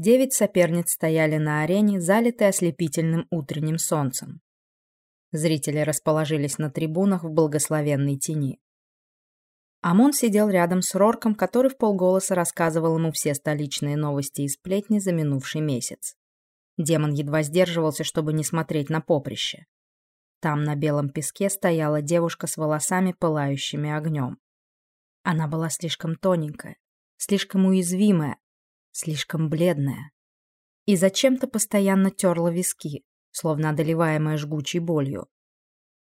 Девять соперниц стояли на арене, залитой ослепительным утренним солнцем. Зрители расположились на трибунах в благословенной тени. Амон сидел рядом с Рорком, который в полголоса рассказывал ему все столичные новости и сплетни за минувший месяц. Демон едва сдерживался, чтобы не смотреть на поприще. Там на белом песке стояла девушка с волосами, пылающими огнем. Она была слишком тоненькая, слишком уязвимая, слишком бледная. И зачем-то постоянно терла виски, словно одолеваемая жгучей болью.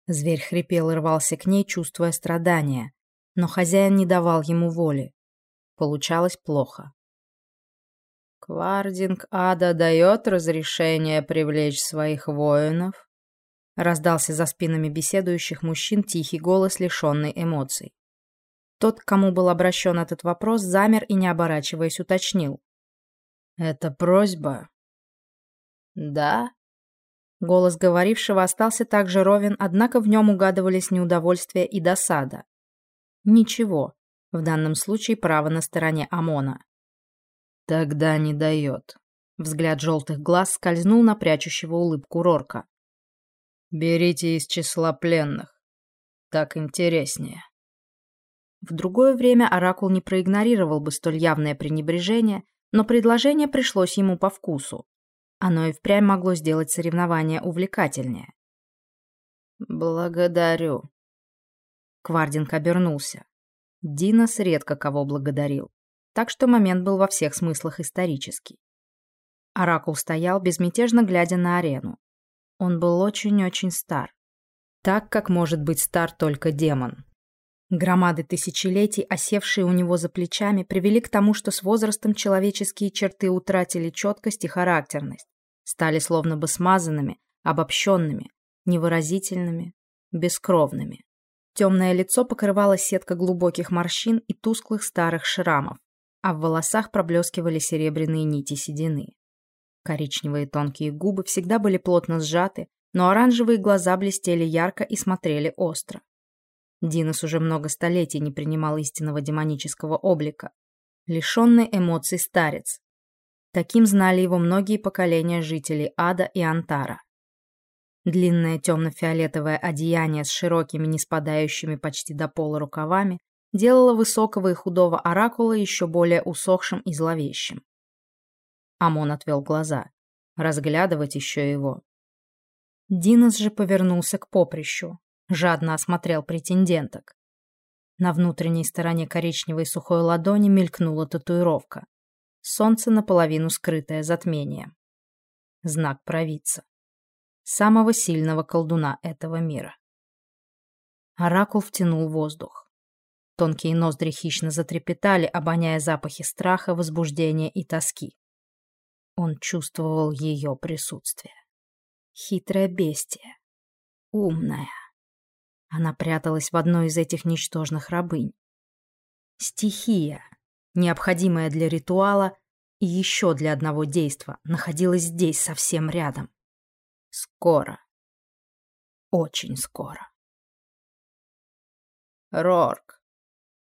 Зверь хрипел и рвался к ней, чувствуя страдания, но хозяин не давал ему воли. Получалось плохо. «Квардинг Ада дает разрешение привлечь своих воинов?» Раздался за спинами беседующих мужчин тихий голос, лишенный эмоций. Тот, кому был обращен этот вопрос, замер и, не оборачиваясь, уточнил. «Это просьба?» «Да», Голос говорившего остался также ровен, однако в нем угадывались неудовольствие и досада. Ничего. В данном случае право на стороне ОМОНа. Тогда не дает. Взгляд желтых глаз скользнул на прячущего улыбку Рорка. Берите из числа пленных. Так интереснее. В другое время Оракул не проигнорировал бы столь явное пренебрежение, но предложение пришлось ему по вкусу. Оно и впрямь могло сделать соревнование увлекательнее. «Благодарю». Квардинг обернулся. Динос редко кого благодарил, так что момент был во всех смыслах исторический. Оракул стоял, безмятежно глядя на арену. Он был очень-очень стар. Так, как может быть стар только демон. Громады тысячелетий, осевшие у него за плечами, привели к тому, что с возрастом человеческие черты утратили четкость и характерность стали словно бы смазанными, обобщенными, невыразительными, бескровными. Темное лицо покрывало сетка глубоких морщин и тусклых старых шрамов, а в волосах проблескивали серебряные нити седины. Коричневые тонкие губы всегда были плотно сжаты, но оранжевые глаза блестели ярко и смотрели остро. Динос уже много столетий не принимал истинного демонического облика. Лишенный эмоций старец, Таким знали его многие поколения жителей Ада и Антара. Длинное темно-фиолетовое одеяние с широкими, не спадающими почти до пола рукавами делало высокого и худого оракула еще более усохшим и зловещим. Амон отвел глаза. Разглядывать еще его. Динос же повернулся к поприщу, жадно осмотрел претенденток. На внутренней стороне коричневой сухой ладони мелькнула татуировка солнце наполовину скрытое затмением. Знак провидца. Самого сильного колдуна этого мира. Оракул втянул воздух. Тонкие ноздри хищно затрепетали, обоняя запахи страха, возбуждения и тоски. Он чувствовал ее присутствие. Хитрое бестия. Умная. Она пряталась в одной из этих ничтожных рабынь. Стихия, необходимая для ритуала и еще для одного действа, находилась здесь, совсем рядом. Скоро. Очень скоро. Рорк.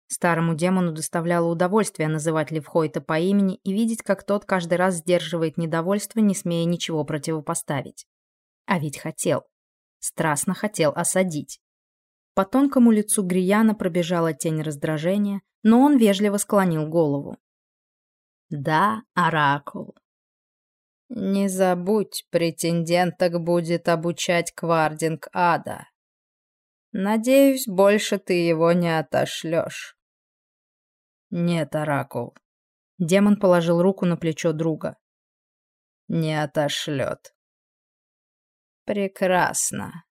Старому демону доставляло удовольствие называть Левхойта по имени и видеть, как тот каждый раз сдерживает недовольство, не смея ничего противопоставить. А ведь хотел. Страстно хотел осадить. По тонкому лицу Грияна пробежала тень раздражения, но он вежливо склонил голову. «Да, Оракул. Не забудь, претенденток будет обучать Квардинг Ада. Надеюсь, больше ты его не отошлешь». «Нет, Оракул». Демон положил руку на плечо друга. «Не отошлет». «Прекрасно.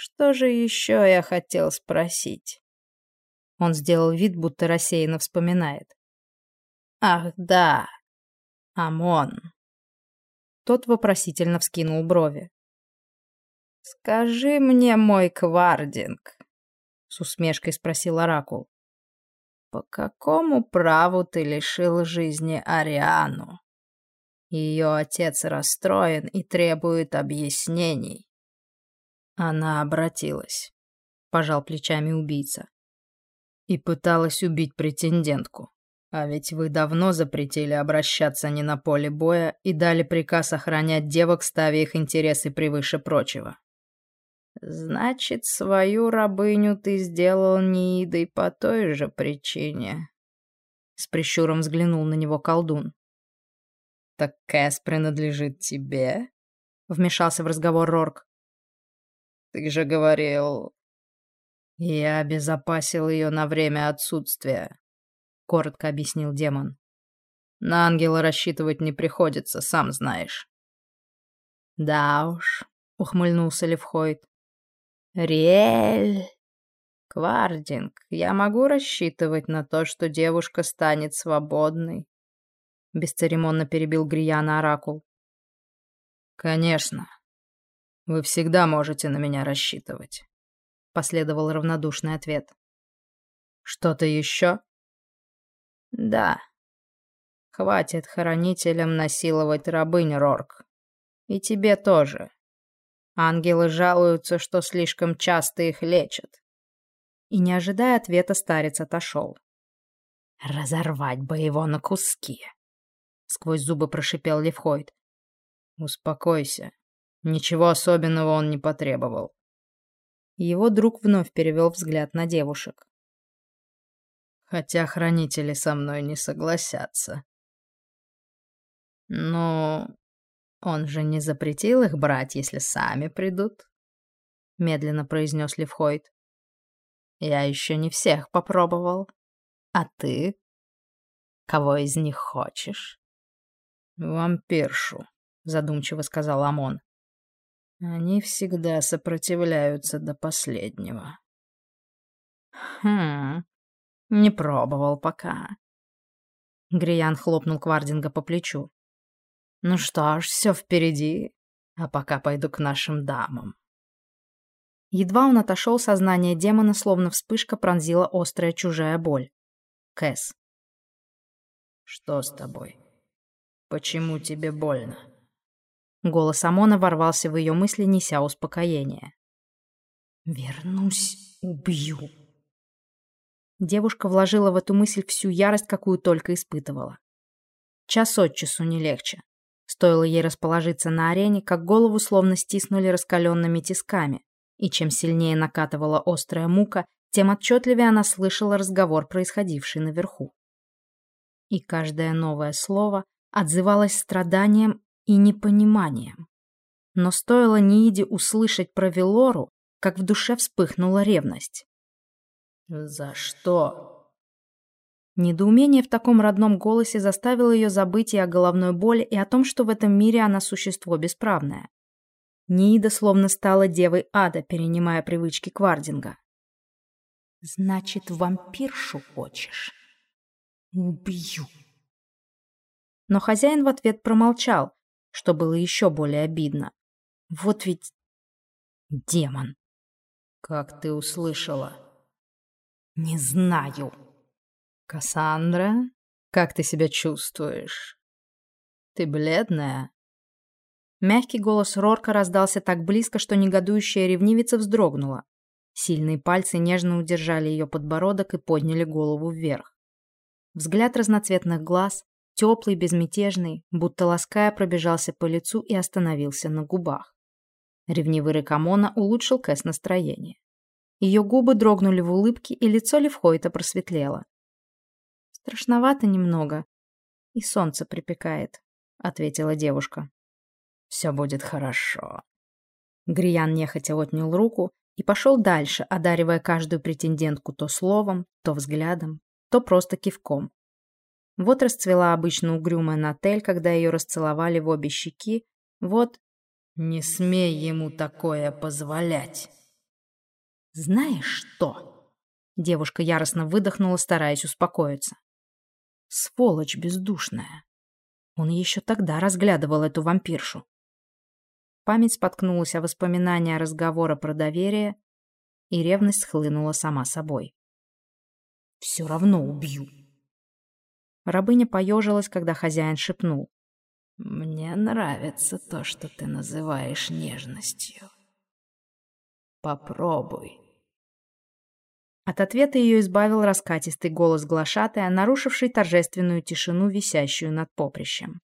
Что же еще я хотел спросить? Он сделал вид, будто рассеянно вспоминает. Ах, да. Амон. Тот вопросительно вскинул брови. «Скажи мне, мой Квардинг», — с усмешкой спросил Оракул, «по какому праву ты лишил жизни Ариану? Ее отец расстроен и требует объяснений». Она обратилась. Пожал плечами убийца. И пыталась убить претендентку. А ведь вы давно запретили обращаться не на поле боя и дали приказ охранять девок, ставя их интересы превыше прочего. Значит, свою рабыню ты сделал Ниидой по той же причине. С прищуром взглянул на него колдун. Так Кэс принадлежит тебе? Вмешался в разговор Рорк. Ты же говорил... Я обезопасил ее на время отсутствия, коротко объяснил демон. На ангела рассчитывать не приходится, сам знаешь. Да уж, ухмыльнулся Левхойд. Риэль. Квардинг, я могу рассчитывать на то, что девушка станет свободной? Бесцеремонно перебил Грияна Оракул. Конечно. Вы всегда можете на меня рассчитывать. Последовал равнодушный ответ. Что-то еще? Да. Хватит хранителям насиловать рабынь, Рорк. И тебе тоже. Ангелы жалуются, что слишком часто их лечат. И, не ожидая ответа, старец отошел. «Разорвать бы его на куски!» Сквозь зубы прошипел Левхойд. «Успокойся. Ничего особенного он не потребовал». Его друг вновь перевел взгляд на девушек. «Хотя хранители со мной не согласятся». «Ну, он же не запретил их брать, если сами придут, медленно произнес Левхойд. Я еще не всех попробовал. А ты? Кого из них хочешь? Вампиршу, задумчиво сказал Амон. Они всегда сопротивляются до последнего. Хм, не пробовал пока. Гриян хлопнул Квардинга по плечу. Ну что ж, все впереди, а пока пойду к нашим дамам. Едва он отошел, сознание демона, словно вспышка, пронзила острая чужая боль. Кэс. «Что с тобой? Почему тебе больно?» Голос Амона ворвался в ее мысли, неся успокоение. «Вернусь, убью». Девушка вложила в эту мысль всю ярость, какую только испытывала. Час от часу не легче. Стоило ей расположиться на арене, как голову словно стиснули раскаленными тисками, и чем сильнее накатывала острая мука, тем отчетливее она слышала разговор, происходивший наверху. И каждое новое слово отзывалось страданием и непониманием. Но стоило Нииде услышать про Велору, как в душе вспыхнула ревность. «За что?» Недоумение в таком родном голосе заставило ее забыть и о головной боли, и о том, что в этом мире она существо бесправное. Нида словно стала девой ада, перенимая привычки Квардинга. «Значит, вампиршу хочешь?» «Убью!» Но хозяин в ответ промолчал, что было еще более обидно. Вот ведь демон. «Как ты услышала?» «Не знаю», «Кассандра, как ты себя чувствуешь? Ты бледная?» Мягкий голос Рорка раздался так близко, что негодующая ревнивица вздрогнула. Сильные пальцы нежно удержали ее подбородок и подняли голову вверх. Взгляд разноцветных глаз, теплый, безмятежный, будто лаская, пробежался по лицу и остановился на губах. Ревнивый Рекамона улучшил Кэс настроение. Ее губы дрогнули в улыбке, и лицо Левхойта просветлело. Страшновато немного. И солнце припекает, ответила девушка. Все будет хорошо. Гриян нехотя отнял руку и пошел дальше, одаривая каждую претендентку то словом, то взглядом, то просто кивком. Вот расцвела обычно угрюмая Натель, когда ее расцеловали в обе щеки. Вот... «Не смей ему такое позволять!» «Знаешь что?» Девушка яростно выдохнула, стараясь успокоиться. Сволочь бездушная. Он еще тогда разглядывал эту вампиршу. Память споткнулась о воспоминания разговора про доверие, и ревность схлынула сама собой. «Все равно убью». Рабыня поежилась, когда хозяин шепнул. «Мне нравится то, что ты называешь нежностью. Попробуй». От ответа ее избавил раскатистый голос глашатая, нарушивший торжественную тишину, висящую над поприщем.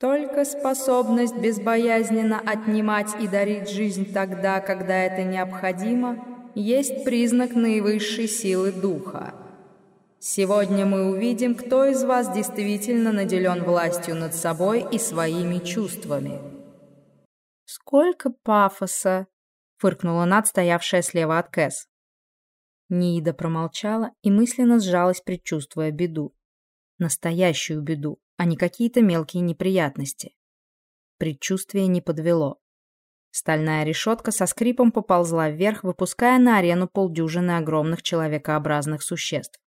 Только способность безбоязненно отнимать и дарить жизнь тогда, когда это необходимо, есть признак наивысшей силы духа. Сегодня мы увидим, кто из вас действительно наделен властью над собой и своими чувствами. «Сколько пафоса!» — фыркнула Над, стоявшая слева от Кэс. Ниида промолчала и мысленно сжалась, предчувствуя беду. Настоящую беду, а не какие-то мелкие неприятности. Предчувствие не подвело. Стальная решетка со скрипом поползла вверх, выпуская на арену полдюжины огромных человекообразных существ.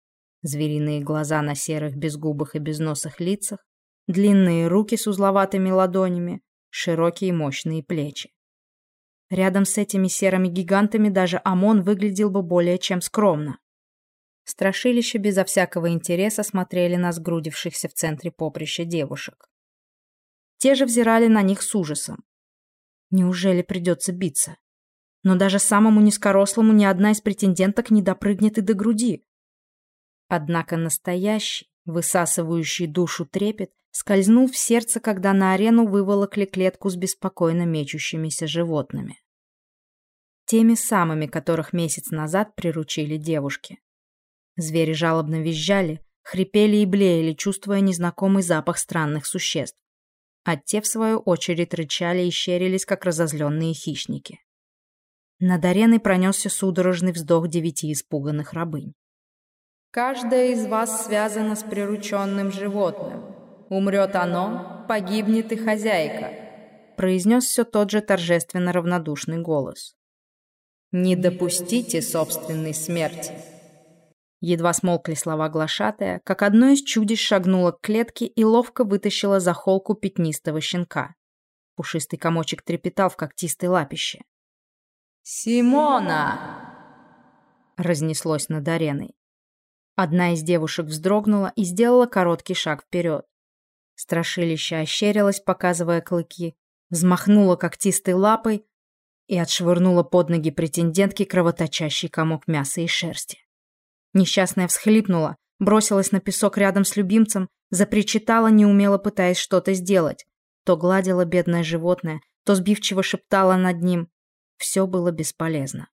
Звериные глаза на серых безгубых и безносых лицах, длинные руки с узловатыми ладонями, широкие мощные плечи. Рядом с этими серыми гигантами даже ОМОН выглядел бы более чем скромно. Страшилище безо всякого интереса смотрели на сгрудившихся в центре поприща девушек. Те же взирали на них с ужасом. Неужели придется биться? Но даже самому низкорослому ни одна из претенденток не допрыгнет и до груди. Однако настоящий, высасывающий душу трепет, скользнул в сердце, когда на арену выволокли клетку с беспокойно мечущимися животными. Теми самыми, которых месяц назад приручили девушки. Звери жалобно визжали, хрипели и блеяли, чувствуя незнакомый запах странных существ. А те, в свою очередь, рычали и щерились, как разозленные хищники. Над ареной пронесся судорожный вздох девяти испуганных рабынь. «Каждая из вас связана с прирученным животным. Умрет оно, погибнет и хозяйка», произнес все тот же торжественно равнодушный голос. «Не допустите собственной смерти». Едва смолкли слова глашатая, как одно из чудищ шагнуло к клетке и ловко вытащило за холку пятнистого щенка. Пушистый комочек трепетал в когтистой лапище. «Симона!» разнеслось над ареной. Одна из девушек вздрогнула и сделала короткий шаг вперед. Страшилище ощерилось, показывая клыки, взмахнула когтистой лапой и отшвырнула под ноги претендентки кровоточащий комок мяса и шерсти. Несчастная всхлипнула, бросилась на песок рядом с любимцем, запричитала, неумело пытаясь что-то сделать. То гладила бедное животное, то сбивчиво шептала над ним. Все было бесполезно.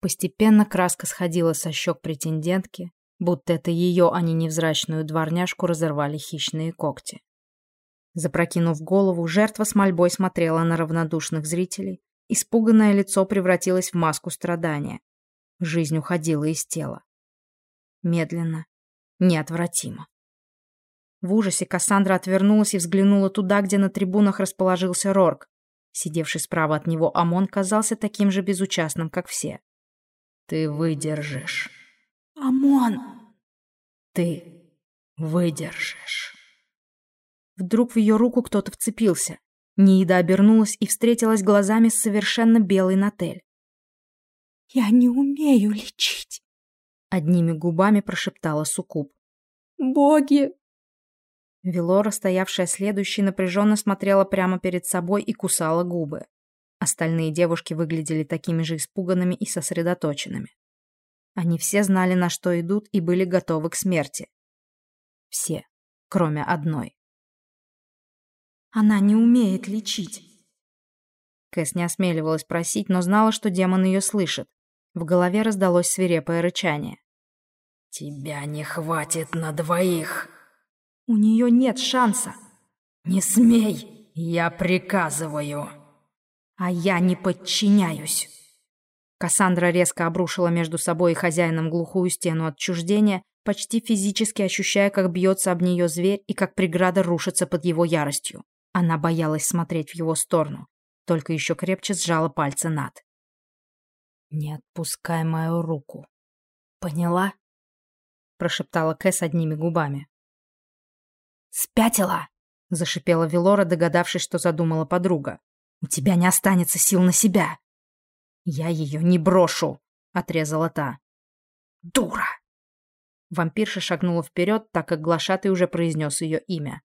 Постепенно краска сходила со щек претендентки, будто это ее, а не невзрачную дворняжку, разорвали хищные когти. Запрокинув голову, жертва с мольбой смотрела на равнодушных зрителей. Испуганное лицо превратилось в маску страдания. Жизнь уходила из тела медленно, неотвратимо. В ужасе Кассандра отвернулась и взглянула туда, где на трибунах расположился Рорк. Сидевший справа от него Амон казался таким же безучастным, как все. «Ты выдержишь». «Амон!» «Ты выдержишь». Вдруг в ее руку кто-то вцепился. Ниида обернулась и встретилась глазами с совершенно белой Натель. «Я не умею лечить», Одними губами прошептала Сукуб. «Боги!» Велора, стоявшая следующей, напряженно смотрела прямо перед собой и кусала губы. Остальные девушки выглядели такими же испуганными и сосредоточенными. Они все знали, на что идут, и были готовы к смерти. Все, кроме одной. «Она не умеет лечить!» Кэс не осмеливалась просить, но знала, что демон ее слышит. В голове раздалось свирепое рычание. «Тебя не хватит на двоих!» «У нее нет шанса!» «Не смей! Я приказываю!» «А я не подчиняюсь!» Кассандра резко обрушила между собой и хозяином глухую стену отчуждения, почти физически ощущая, как бьется об нее зверь и как преграда рушится под его яростью. Она боялась смотреть в его сторону, только еще крепче сжала пальцы над. «Не отпускай мою руку. Поняла?» Прошептала Кэс одними губами. «Спятила!» — зашипела Велора, догадавшись, что задумала подруга. «У тебя не останется сил на себя!» «Я ее не брошу!» — отрезала та. «Дура!» Вампирша шагнула вперед, так как глашатый уже произнес ее имя.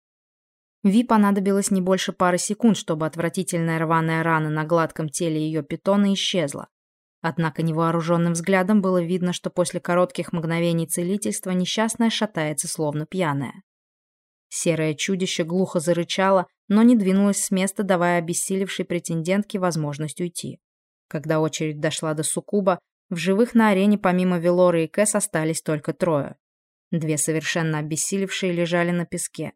Ви понадобилось не больше пары секунд, чтобы отвратительная рваная рана на гладком теле ее питона исчезла. Однако невооруженным взглядом было видно, что после коротких мгновений целительства несчастная шатается, словно пьяная. Серое чудище глухо зарычало, но не двинулось с места, давая обессилевшей претендентке возможность уйти. Когда очередь дошла до суккуба, в живых на арене помимо Велоры и Кэс остались только трое. Две совершенно обессилевшие лежали на песке.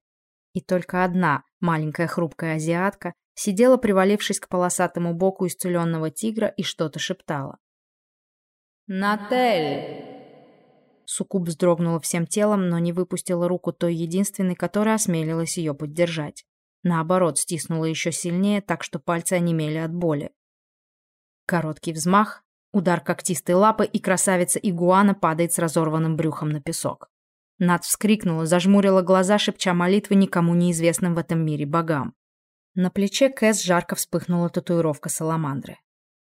И только одна, маленькая хрупкая азиатка, сидела, привалившись к полосатому боку исцеленного тигра и что-то шептала. «Натель!» Суккуб вздрогнула всем телом, но не выпустила руку той единственной, которая осмелилась ее поддержать. Наоборот, стиснула еще сильнее, так что пальцы онемели от боли. Короткий взмах, удар когтистой лапы, и красавица игуана падает с разорванным брюхом на песок. Над вскрикнула, зажмурила глаза, шепча молитвы никому неизвестным в этом мире богам. На плече Кэс жарко вспыхнула татуировка саламандры.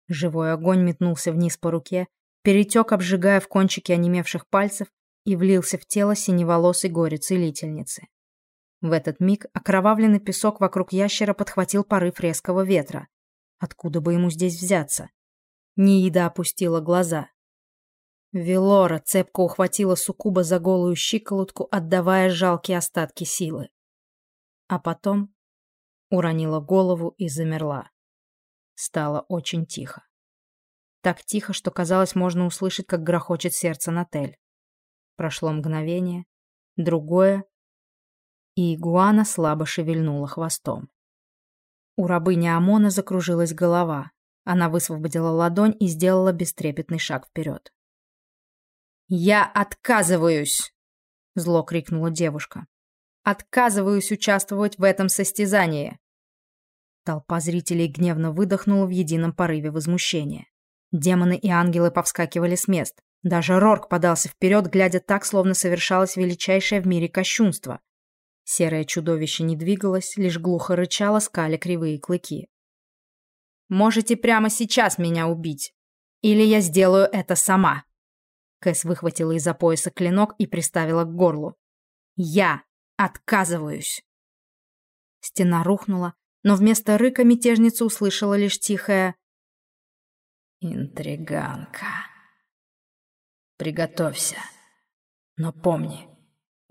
Живой огонь метнулся вниз по руке, перетек, обжигая в кончике онемевших пальцев, и влился в тело синеволосой горе-целительницы. В этот миг окровавленный песок вокруг ящера подхватил порыв резкого ветра. Откуда бы ему здесь взяться? Ниида опустила глаза. Велора цепко ухватила суккуба за голую щиколотку, отдавая жалкие остатки силы. А потом уронила голову и замерла. Стало очень тихо. Так тихо, что казалось, можно услышать, как грохочет сердце Натель. Прошло мгновение, другое, и игуана слабо шевельнула хвостом. У рабыни Амона закружилась голова. Она высвободила ладонь и сделала бестрепетный шаг вперед. «Я отказываюсь!» — зло крикнула девушка. «Отказываюсь участвовать в этом состязании!» Толпа зрителей гневно выдохнула в едином порыве возмущения. Демоны и ангелы повскакивали с мест. Даже Рорк подался вперед, глядя так, словно совершалось величайшее в мире кощунство. Серое чудовище не двигалось, лишь глухо рычало, скали кривые клыки. «Можете прямо сейчас меня убить, или я сделаю это сама!» Кэс выхватила из-за пояса клинок и приставила к горлу. «Я отказываюсь!» Стена рухнула, но вместо рыка мятежница услышала лишь тихое «Интриганка». «Приготовься. Но помни,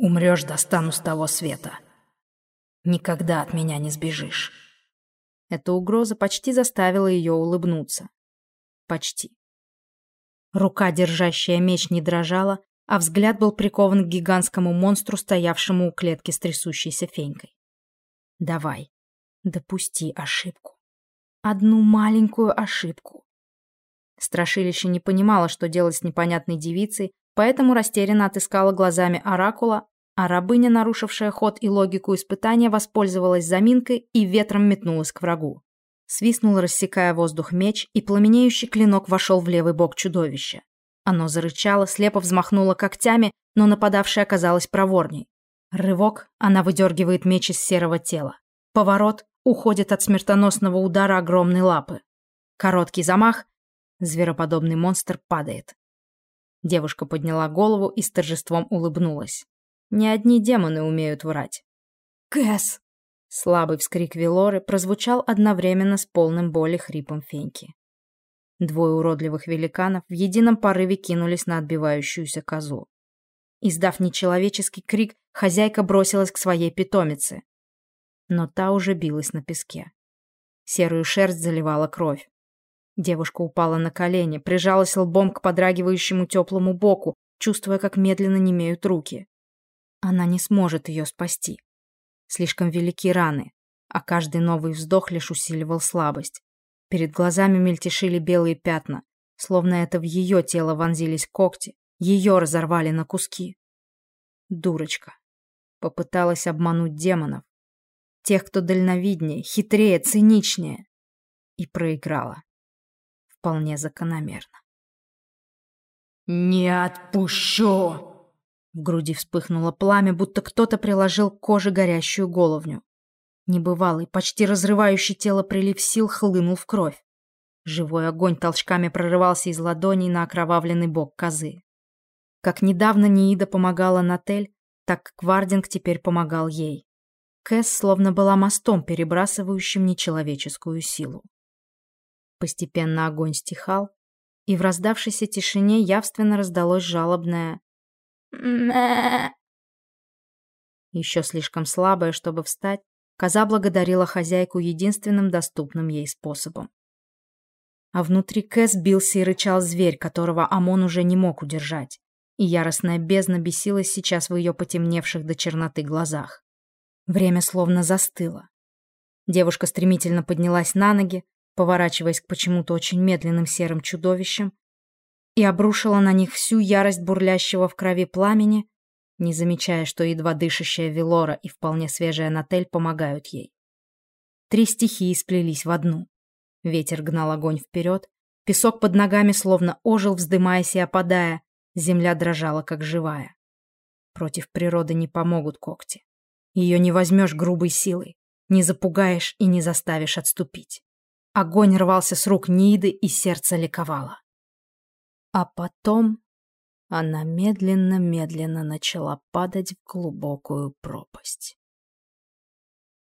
умрешь, достану с того света. Никогда от меня не сбежишь». Эта угроза почти заставила ее улыбнуться. Почти. Рука, держащая меч, не дрожала, а взгляд был прикован к гигантскому монстру, стоявшему у клетки с трясущейся фенькой. «Давай, Допусти ошибку. Одну маленькую ошибку. Страшилище не понимало, что делать с непонятной девицей, поэтому растерянно отыскала глазами оракула, а рабыня, нарушившая ход и логику испытания, воспользовалась заминкой и ветром метнулась к врагу. Свистнул, рассекая воздух меч, и пламенеющий клинок вошел в левый бок чудовища. Оно зарычало, слепо взмахнуло когтями, но нападавшая оказалась проворней. Рывок, она выдергивает меч из серого тела. Поворот, уходит от смертоносного удара огромной лапы. Короткий замах, звероподобный монстр падает. Девушка подняла голову и с торжеством улыбнулась. Не одни демоны умеют врать. «Кэс!» Слабый вскрик Велоры прозвучал одновременно с полным боли хрипом Феньки. Двое уродливых великанов в едином порыве кинулись на отбивающуюся козу. Издав нечеловеческий крик, хозяйка бросилась к своей питомице но та уже билась на песке. Серую шерсть заливала кровь. Девушка упала на колени, прижалась лбом к подрагивающему теплому боку, чувствуя, как медленно немеют руки. Она не сможет ее спасти. Слишком велики раны, а каждый новый вздох лишь усиливал слабость. Перед глазами мельтешили белые пятна, словно это в ее тело вонзились когти, ее разорвали на куски. Дурочка. Попыталась обмануть демонов, Тех, кто дальновиднее, хитрее, циничнее. И проиграла. Вполне закономерно. «Не отпущу!» В груди вспыхнуло пламя, будто кто-то приложил к коже горящую головню. Небывалый, почти разрывающий тело прилив сил хлынул в кровь. Живой огонь толчками прорывался из ладоней на окровавленный бок козы. Как недавно Ниида помогала Натель, так Квардинг теперь помогал ей. Кэс словно была мостом, перебрасывающим нечеловеческую силу. Постепенно огонь стихал, и в раздавшейся тишине явственно раздалось жалобное «Мэ». Еще слишком слабая, чтобы встать, коза благодарила хозяйку единственным доступным ей способом. А внутри Кэс бился и рычал зверь, которого Амон уже не мог удержать, и яростная бездна бесилась сейчас в ее потемневших до черноты глазах. Время словно застыло. Девушка стремительно поднялась на ноги, поворачиваясь к почему-то очень медленным серым чудовищам, и обрушила на них всю ярость бурлящего в крови пламени, не замечая, что едва дышащая Велора и вполне свежая Натель помогают ей. Три стихии сплелись в одну. Ветер гнал огонь вперед, песок под ногами словно ожил, вздымаясь и опадая, земля дрожала, как живая. Против природы не помогут когти. Ее не возьмешь грубой силой, не запугаешь и не заставишь отступить. Огонь рвался с рук Ниды, и сердце ликовало. А потом она медленно-медленно начала падать в глубокую пропасть.